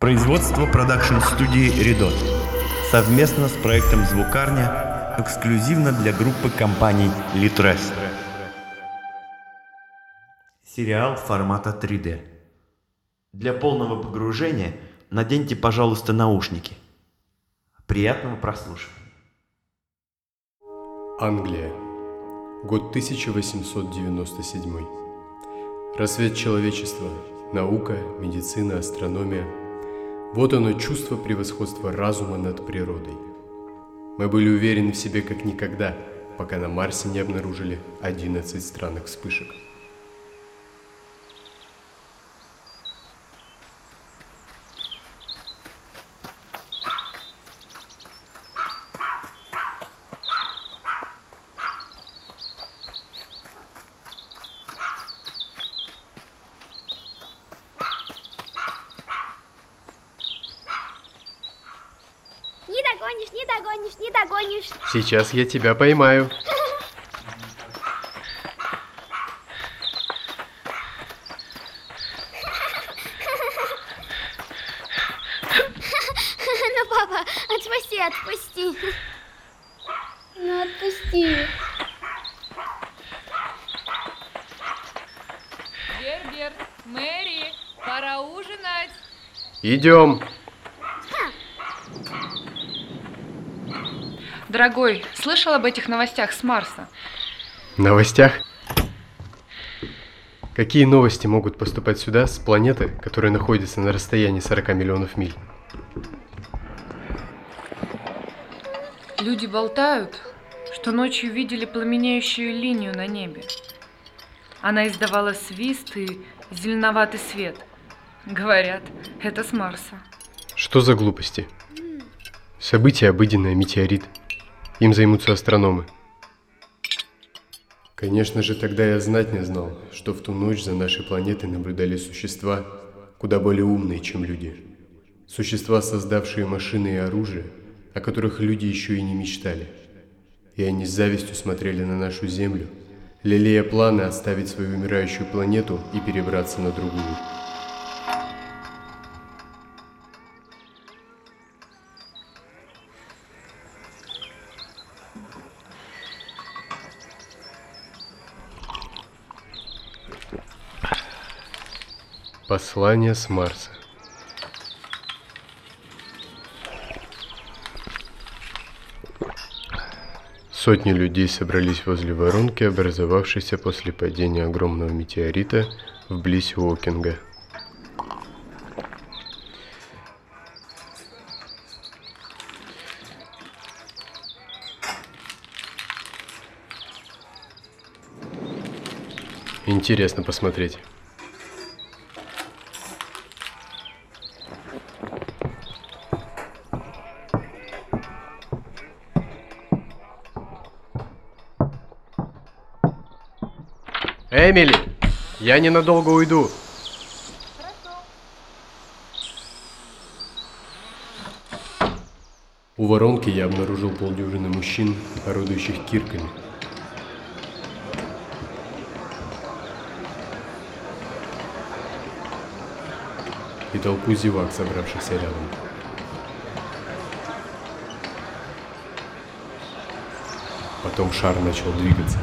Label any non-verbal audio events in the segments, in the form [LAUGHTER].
Производство продакшн-студии «Редот» совместно с проектом «Звукарня» эксклюзивно для группы компаний «Литрес». Сериал формата 3D. Для полного погружения наденьте, пожалуйста, наушники. Приятного прослушивания. Англия. Год 1897. Рассвет человечества. Наука, медицина, астрономия. Вот оно чувство превосходства разума над природой. Мы были уверены в себе как никогда, пока на Марсе не обнаружили 11 странных вспышек. Не догонишь, не догонишь. Сейчас я тебя поймаю. [LAUGHS] Ну, папа, отпусти, отпусти. Ну, отпусти. Герберт, Мэри, пора ужинать. Идем. Дорогой, слышал об этих новостях с Марса? новостях? Какие новости могут поступать сюда с планеты, которая находится на расстоянии 40 миллионов миль? Люди болтают, что ночью видели пламенеющую линию на небе. Она издавала свист и зеленоватый свет. Говорят, это с Марса. Что за глупости? Событие обыденное, метеорит. Им займутся астрономы. Конечно же, тогда я знать не знал, что в ту ночь за нашей планетой наблюдали существа, куда более умные, чем люди. Существа, создавшие машины и оружие, о которых люди еще и не мечтали. И они с завистью смотрели на нашу Землю, лелея планы оставить свою умирающую планету и перебраться на другую. Послание с Марса. Сотни людей собрались возле воронки, образовавшейся после падения огромного метеорита вблизь Уокинга. Интересно посмотреть. Эмили, я ненадолго уйду. У воронки я обнаружил полдюжины мужчин, орудующих кирками. И толпу зевак, собравшихся рядом. Потом шар начал двигаться.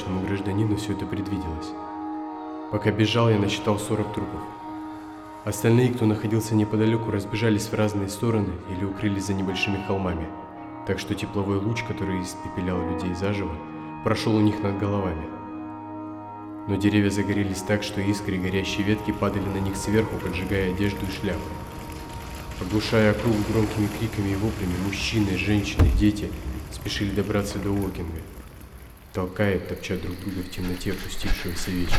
Порядочному гражданину все это предвиделось. Пока бежал, я насчитал 40 трупов. Остальные, кто находился неподалеку, разбежались в разные стороны или укрылись за небольшими холмами, так что тепловой луч, который испепелял людей заживо, прошел у них над головами. Но деревья загорелись так, что искры горящие ветки падали на них сверху, поджигая одежду и шляпы. Оглушая округу громкими криками и воплями, мужчины, женщины, дети спешили добраться до Уокинга, толкая и топча друг друга в темноте опустившегося вечера.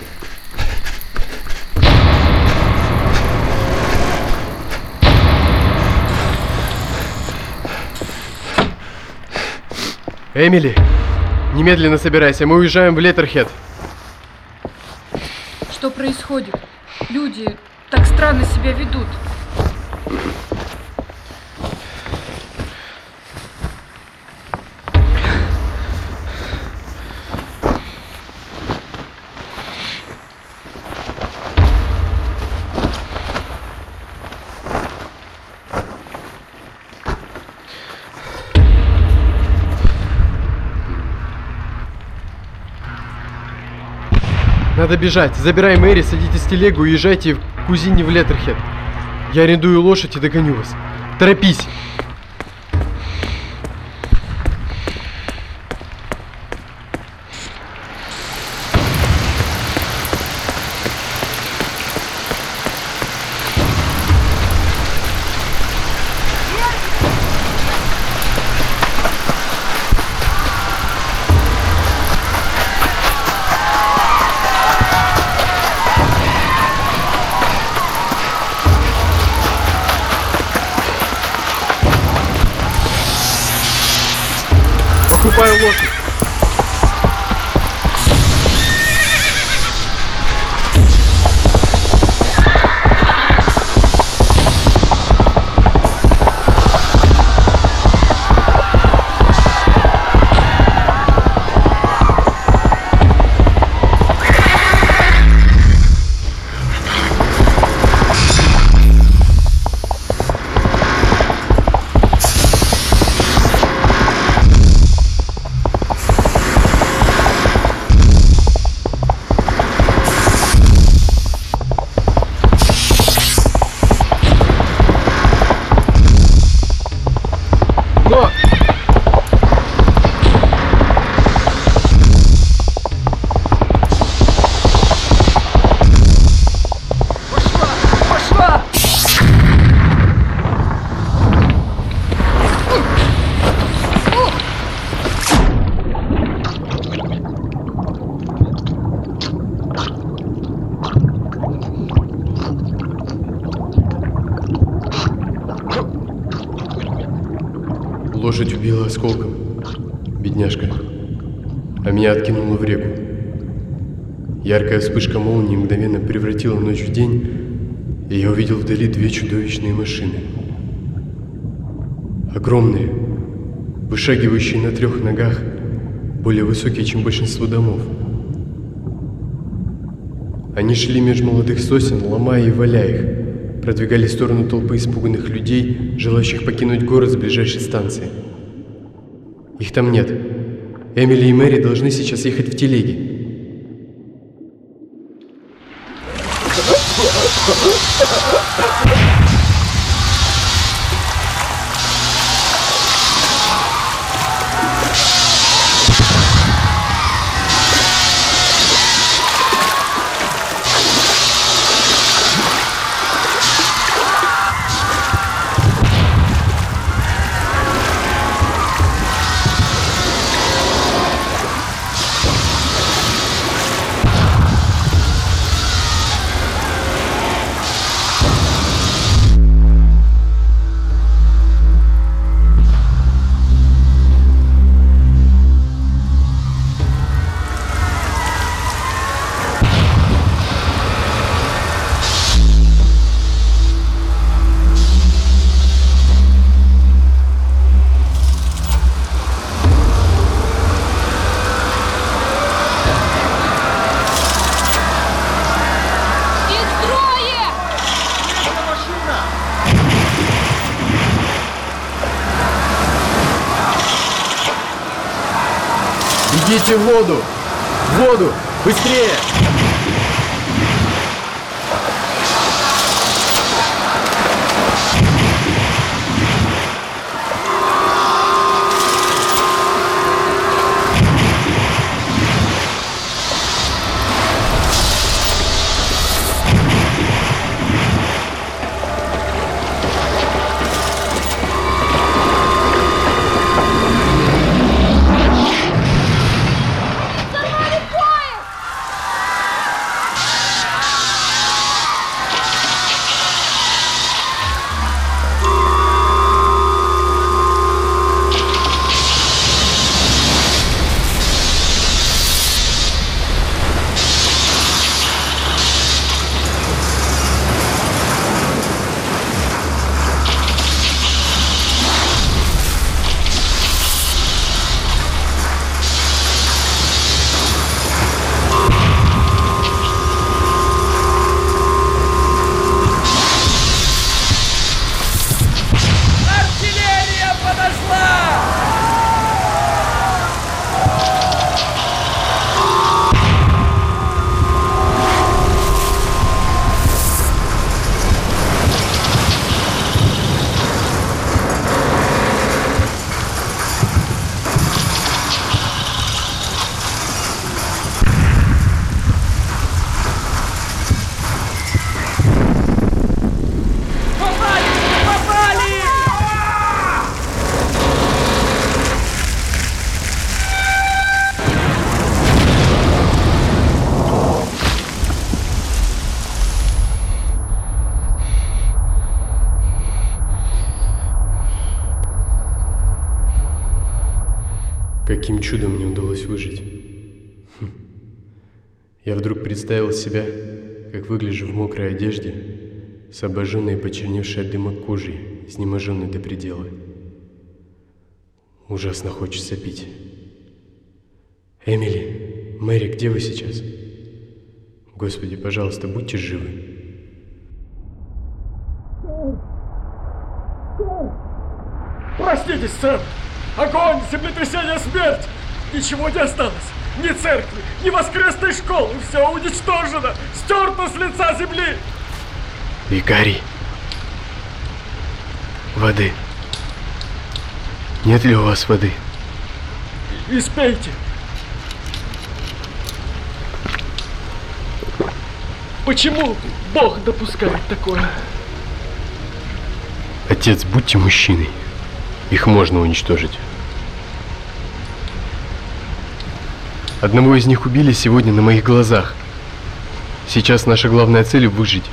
Эмили, немедленно собирайся, мы уезжаем в Леттерхед. Что происходит? Люди так странно себя ведут. Надо бежать. Забирай Мэри, садитесь в телегу и езжайте к кузине в Леттерхед. Я арендую лошадь и догоню вас. Торопись! Убила осколком. Бедняжка. А меня откинуло в реку. Яркая вспышка молнии мгновенно превратила ночь в день, и я увидел вдали две чудовищные машины. Огромные, вышагивающие на трех ногах, более высокие, чем большинство домов. Они шли меж молодых сосен, ломая и валяя их, продвигались в сторону толпы испуганных людей, желающих покинуть город с ближайшей станции. Их там нет. Эмили и Мэри должны сейчас ехать в телеге. Их Идите в воду! В воду! Быстрее! Каким чудом мне удалось выжить? Хм. Я вдруг представил себя, как выгляжу в мокрой одежде, с обожженной и почерневшей от дыма кожей, изнеможенной до предела. Ужасно хочется пить. Эмили, Мэри, где вы сейчас? Господи, пожалуйста, будьте живы. Простите, сэр! Огонь, землетрясение, смерть! Ничего не осталось! Ни церкви, ни воскресной школы! Все уничтожено! Стерто с лица земли! Викарий. Воды. Нет ли у вас воды? Испейте! Почему Бог допускает такое? Отец, будьте мужчиной. Их можно уничтожить. Одного из них убили сегодня на моих глазах. Сейчас наша главная цель выжить.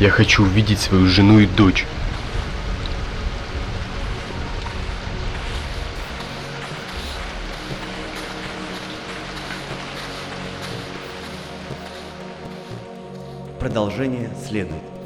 Я хочу увидеть свою жену и дочь. Продолжение следует.